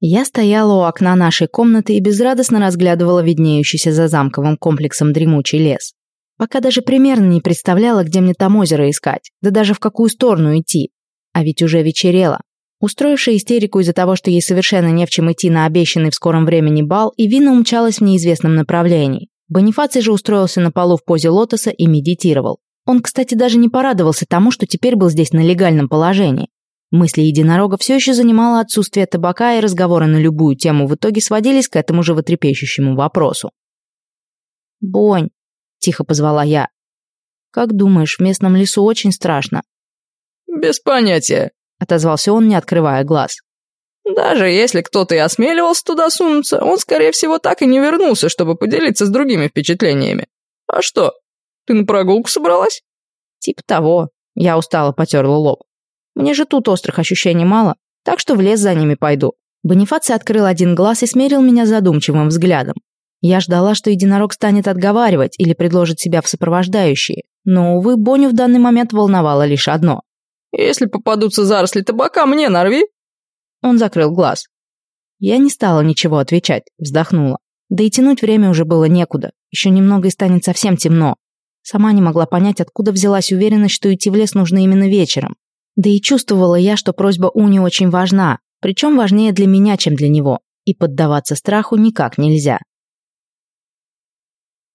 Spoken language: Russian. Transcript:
Я стояла у окна нашей комнаты и безрадостно разглядывала виднеющийся за замковым комплексом дремучий лес. Пока даже примерно не представляла, где мне там озеро искать, да даже в какую сторону идти. А ведь уже вечерело. Устроившая истерику из-за того, что ей совершенно не в чем идти на обещанный в скором времени бал, Ивина умчалась в неизвестном направлении. Бонифаций же устроился на полу в позе лотоса и медитировал. Он, кстати, даже не порадовался тому, что теперь был здесь на легальном положении. Мысли единорога все еще занимало отсутствие табака, и разговоры на любую тему в итоге сводились к этому животрепещущему вопросу. «Бонь», — тихо позвала я. «Как думаешь, в местном лесу очень страшно?» «Без понятия», — отозвался он, не открывая глаз. «Даже если кто-то и осмеливался туда сунуться, он, скорее всего, так и не вернулся, чтобы поделиться с другими впечатлениями. А что, ты на прогулку собралась?» «Типа того». Я устало потерла лоб. Мне же тут острых ощущений мало, так что в лес за ними пойду». Бонифаций открыл один глаз и смерил меня задумчивым взглядом. Я ждала, что единорог станет отговаривать или предложит себя в сопровождающие, но, увы, Боню в данный момент волновало лишь одно. «Если попадутся заросли табака, мне нарви!» Он закрыл глаз. Я не стала ничего отвечать, вздохнула. Да и тянуть время уже было некуда, еще немного и станет совсем темно. Сама не могла понять, откуда взялась уверенность, что идти в лес нужно именно вечером. Да и чувствовала я, что просьба Уни очень важна, причем важнее для меня, чем для него, и поддаваться страху никак нельзя.